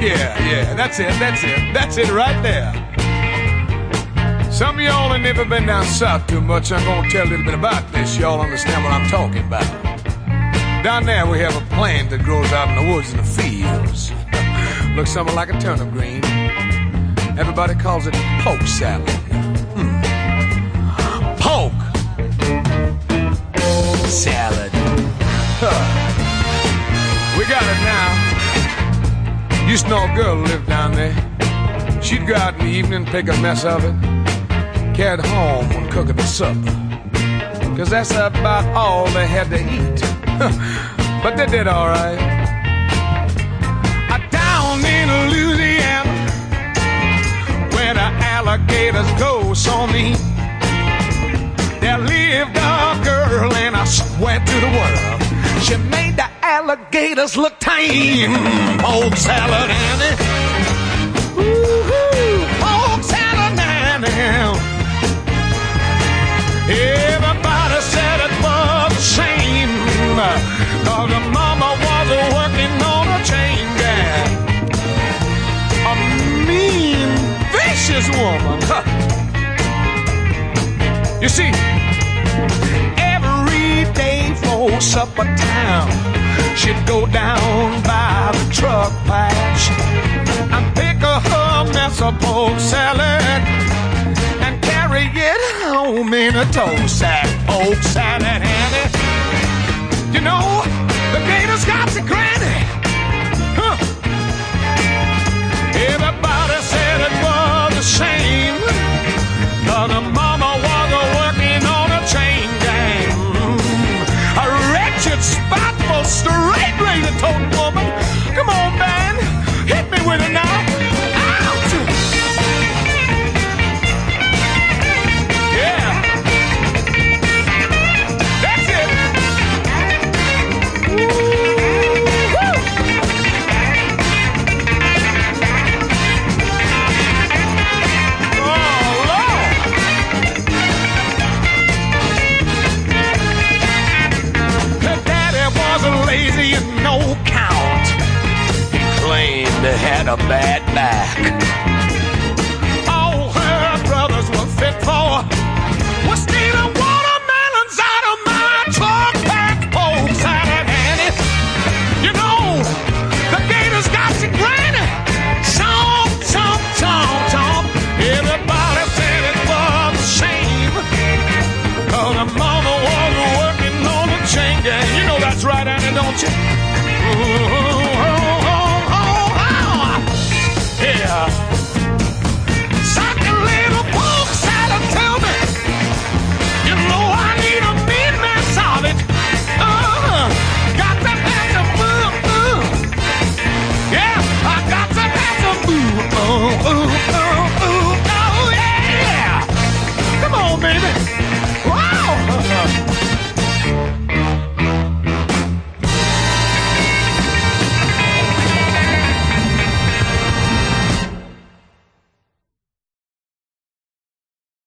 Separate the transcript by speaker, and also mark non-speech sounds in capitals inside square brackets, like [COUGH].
Speaker 1: Yeah, yeah, that's it, that's it, that's it right there. Some of y'all have never been down south too much. I'm gonna tell a little bit about this. Y'all understand what I'm talking about. Down there we have a plant that grows out in the woods and the fields. [LAUGHS] Looks something like a turnip green. Everybody calls it poke salad. Used to know a girl who lived down there. She'd go out in the evening, pick a mess of it, carry it home and cook it for supper. Cause that's about all they had to eat. [LAUGHS] but they did alright. Down in Louisiana, where the alligators go so mean. There lived a girl, and I swear to the world, she made the alligators look tame. Poke salad, Annie. Ooh, poke salad, Annie. Everybody said it was a shame. Cause the mama was working on a chain gang. A mean, vicious woman. Huh. You see, every day for supper time, she'd go down by the truck patch and pick her a mess of poke salad and carry it home in a toe sack. Poke salad, Annie. You know, the gators got the granny. Huh. Everybody said it was a shame. Cause the mama was working on a chain gang. A wretched, spiteful, straight razor toting woman. Come on, man. Hit me with it now. had a bad back. All her brothers were fit for was stealing watermelons out of my truck pack. Folks had it. You know, the gators got you granny. Chomp, chomp, chomp, chomp. Everybody said it was a shame. Cause her mama was working on a chain gang. You know that's right, Annie, don't you? Ooh.